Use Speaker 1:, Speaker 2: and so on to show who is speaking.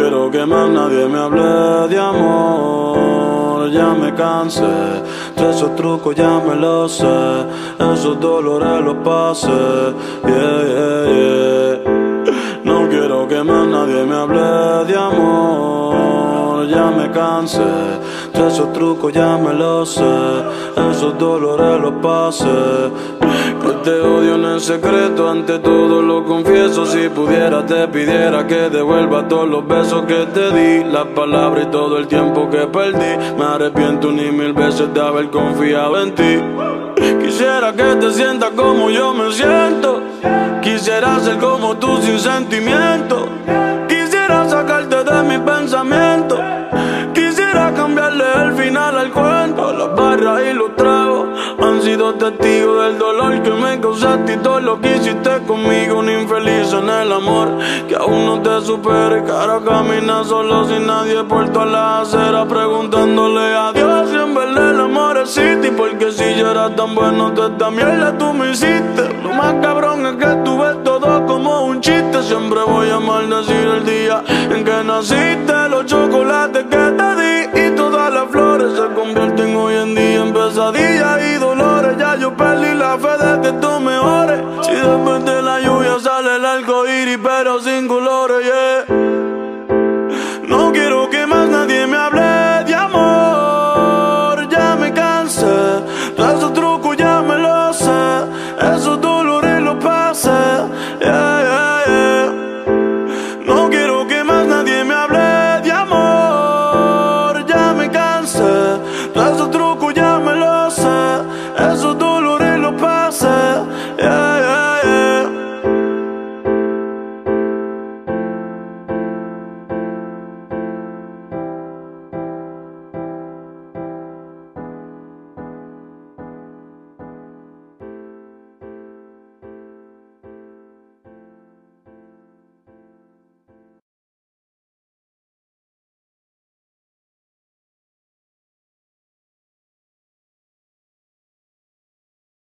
Speaker 1: quiero que más nadie me hable de amor, ya me cansé. De esos trucos ya me lo sé, esos dolores los pasé. Yeah, yeah, yeah. No quiero que más nadie me hable de amor, ya me cansé. De esos trucos ya me lo sé, esos dolores los pasé. Odio secreto, ante todo lo confieso. Si pudiera, te pidiera que devuelva todos los besos que te di, las palabras y todo el tiempo que perdí. Me arrepiento ni mil veces de haber confiado en ti. Quisiera que te sientas como yo me siento. Quisiera ser como tú sin sentimiento. Quisiera sacarte de mi pensamiento. Quisiera cambiarle el final al cuento. Las barras y los tragos han sido testigos del dolor que me causaste y todo lo que hiciste conmigo. Un infeliz en el amor que aún no te supere. Cara camina solo sin nadie por toda la acera preguntándole a Dios si en verdad el amor existe. Porque si yo era tan bueno, te esta mierda tú me hiciste. Lo más cabrón es que tú ves todo como un chiste. Siempre voy a maldecir el día en que naciste. Los chocolates que tú mejores. Si después de la lluvia sale el arco pero sin colores, yeah.